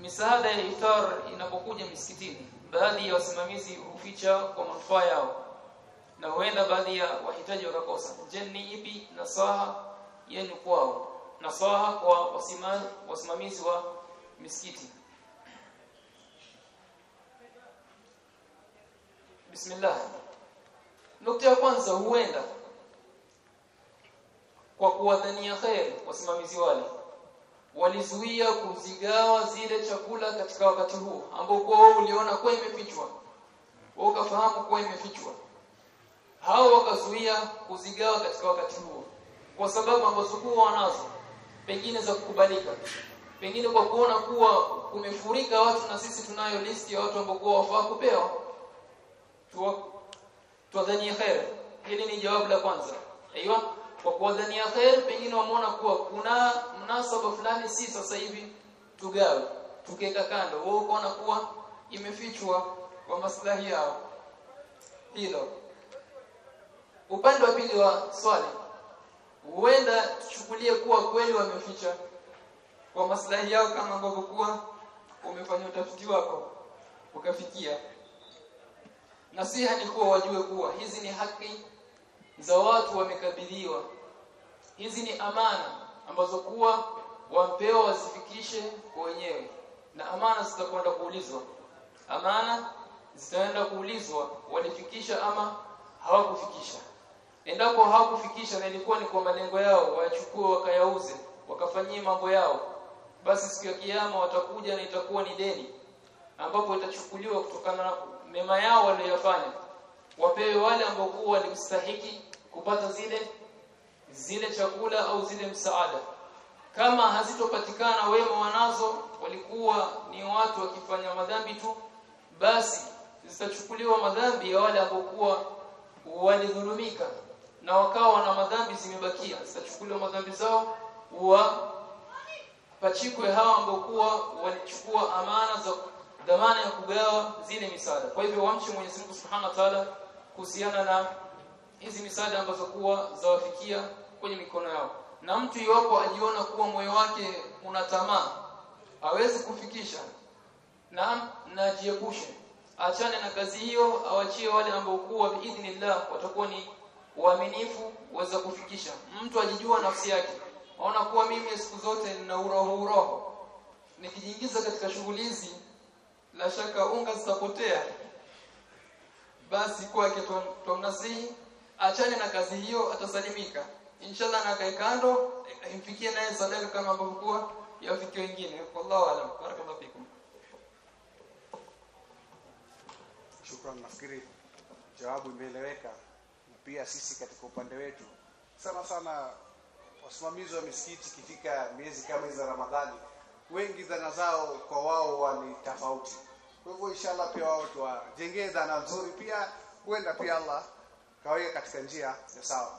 misaada ya iftar inapokuja misikitini baadhi ya wasimamizi huficha kwa manufaa yao na huenda baadhi ya wahitaji wakakosa. Je ni ipi nasaha yenu kwao? Nasaha kwa wasimamizi wasimamizi wa misikiti. Bismillah. Nukta ya kwanza huenda kwa kuwadhania khair wasimamizi wale walizuia kuzigawa zile chakula katika wakati huu ambao kwa uliona kwa imefichwa. Wao ukafahamu kwa imefichwa. Hao wakazuia kuzigawa katika wakati huo kwa sababu ambazo kuwa wanazo pengine za kukubalika. Pengine kwa kuona kuwa kumefurika watu na sisi tunayo listi ya watu ambao kwa wafaa kupewa tuwadhania khair. Hili ni jawabu la kwanza. Aiywa kwa kuwadhania khair pengine wamona kuwa kuna mnasaba fulani si sasa hivi tugawe tukeka kando. Wao ukaona kuwa imefichwa kwa maslahi yao. Hilo. Upande wa pili wa swali huenda tuchukulie kuwa kweli wameficha kwa maslahi yao kama ambavyo kuwa umefanya utafiti wako ukafikia. Nasiha ni kuwa wajue kuwa hizi ni haki za watu wamekabidhiwa hizi ni amana ambazo kuwa wapewa wasifikishe kwa wenyewe. Na amana zitakwenda kuulizwa. Amana zitaenda kuulizwa walifikisha ama hawakufikisha. Endapo hawakufikisha na ilikuwa ni kwa malengo yao wayachukue wakayauze wakafanyie mambo yao basi siku ya kiyama watakuja na itakuwa ni deni ambapo itachukuliwa kutokana na mema yao waliyofanya wapewe wale ambao kuwa walimstahiki kupata zile zile chakula au zile msaada. Kama hazitopatikana wema wanazo walikuwa ni watu wakifanya madhambi tu basi zitachukuliwa madhambi ya wale ambao walidhulumika. Na wakawa na madhambi zimebakia zitachukuliwa madhambi zao wa pachikwe hawa ambaokuwa walichukua amana za dhamana ya kugawa zile misaada. Kwa hivyo wamche Mwenyezi Mungu Subhanahu wa Ta'ala kuhusiana na hizi misaada ambazo kuwa zawafikia kwenye mikono yao. Na mtu iwapo ajiona kuwa moyo wake una tamaa hawezi kufikisha na na jiepushe. Achane na kazi hiyo awachie wale ambao kuwa biidhnillah watakuwa ni waaminifu waweza kufikisha. Mtu ajijua nafsi yake aona kuwa mimi siku zote nina uroho uroho. Nikijiingiza katika shughuli hizi la shaka unga zitapotea basi kwake tumnasihi achane na kazi hiyo atasalimika. Inshallah na kae kando imfikie naye sadaka kama ambavyo ya yafikie wengine wallahu alam. Barakallahu fikum. Shukran, nafikiri jawabu imeeleweka, na pia sisi katika upande wetu sana sana wasimamizi wa misikiti kifika miezi kama hizi za Ramadhani, wengi dhana zao kwa wao wani tofauti. Kwa hivyo inshallah pia wao tuwajengee dhana nzuri, pia huenda pia Allah kaweka katika njia ya sawa.